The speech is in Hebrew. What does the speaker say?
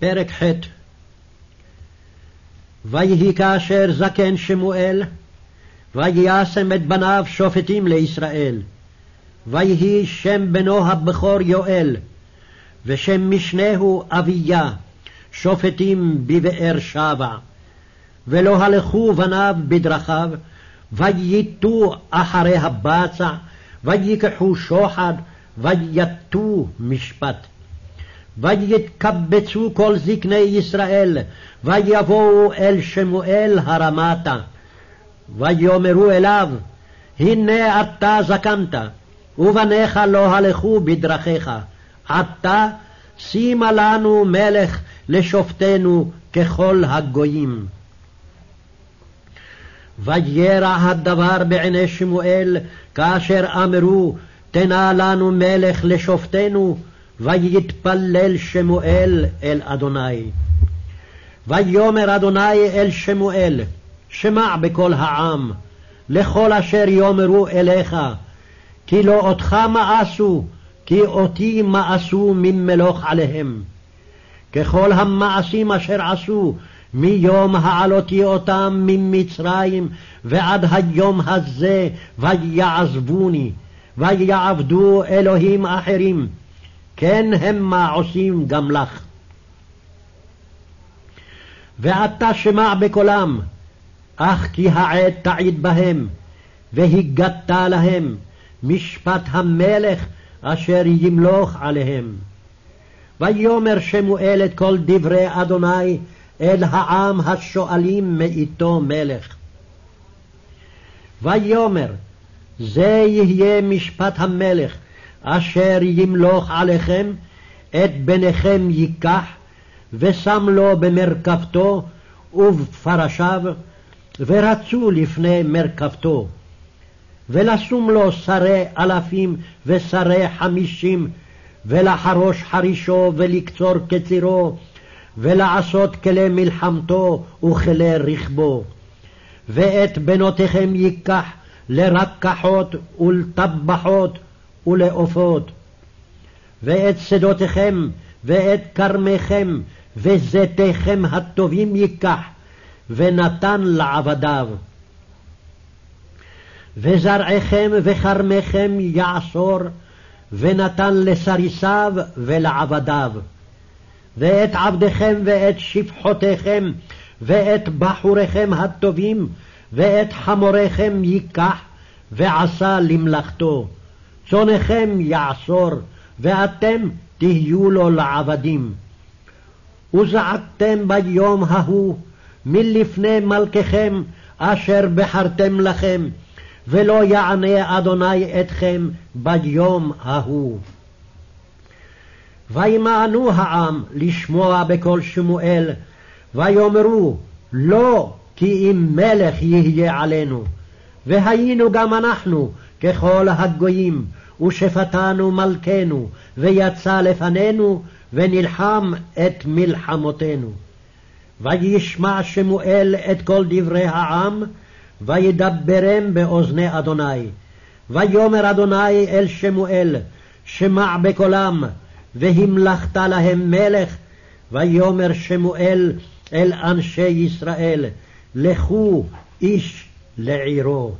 פרק ח' ויהי כאשר זקן שמואל, וישם את בניו שופטים לישראל. ויהי שם בנו הבכור יואל, ושם משנהו אביה, שופטים בבאר שבע. ולא הלכו בניו בדרכיו, וייטו אחרי הבצע, ויקחו שוחד, ויטו משפט. ויתקבצו כל זקני ישראל, ויבואו אל שמואל הרמתה. ויאמרו אליו, הנה אתה זקנת, ובניך לא הלכו בדרכיך. עתה שימה לנו מלך לשופטנו ככל הגויים. וירע הדבר בעיני שמואל, כאשר אמרו, תנה לנו מלך לשופטנו, ויתפלל שמואל אל אדוני. ויאמר אדוני אל שמואל, שמע בקול העם, לכל אשר יאמרו אליך, כי לא אותך מאסו, כי אותי מאסו ממלוך עליהם. ככל המעשים אשר עשו מיום העלותי אותם ממצרים ועד היום הזה, ויעזבוני, ויעבדו אלוהים אחרים, כן המה עושים גם לך. ואתה שמע בקולם, אך כי העת תעיד בהם, והגדת להם משפט המלך אשר ימלוך עליהם. ויאמר שמואל את כל דברי אדוני אל העם השואלים מאיתו מלך. ויאמר זה יהיה משפט המלך אשר ימלוך עליכם, את בניכם ייקח, ושם לו במרכבתו ובפרשיו, ורצו לפני מרכבתו. ולשום לו שרי אלפים ושרי חמישים, ולחרוש חרישו ולקצור קצירו, ולעשות כלי מלחמתו וכלי רכבו. ואת בנותיכם ייקח לרקחות ולטבחות ולעופות. ואת שדותיכם ואת כרמיכם וזיתיכם הטובים ייקח, ונתן לעבדיו. וזרעיכם וכרמיכם יעשור, ונתן לסריסיו ולעבדיו. ואת עבדיכם ואת שפחותיכם, ואת בחוריכם הטובים, ואת חמוריכם ייקח, ועשה למלאכתו. צונכם יעשור, ואתם תהיו לו לעבדים. וזעקתם ביום ההוא מלפני מלככם אשר בחרתם לכם, ולא יענה אדוני אתכם ביום ההוא. וימאנו העם לשמוע בקול שמואל, ויאמרו לא כי אם מלך יהיה עלינו, והיינו גם אנחנו ככל הגויים, ושפטנו מלכנו, ויצא לפנינו, ונלחם את מלחמותינו. וישמע שמואל את כל דברי העם, וידברם באוזני אדוני. ויאמר אדוני אל שמואל, שמע בקולם, והמלכת להם מלך. ויאמר שמואל אל אנשי ישראל, לכו איש לעירו.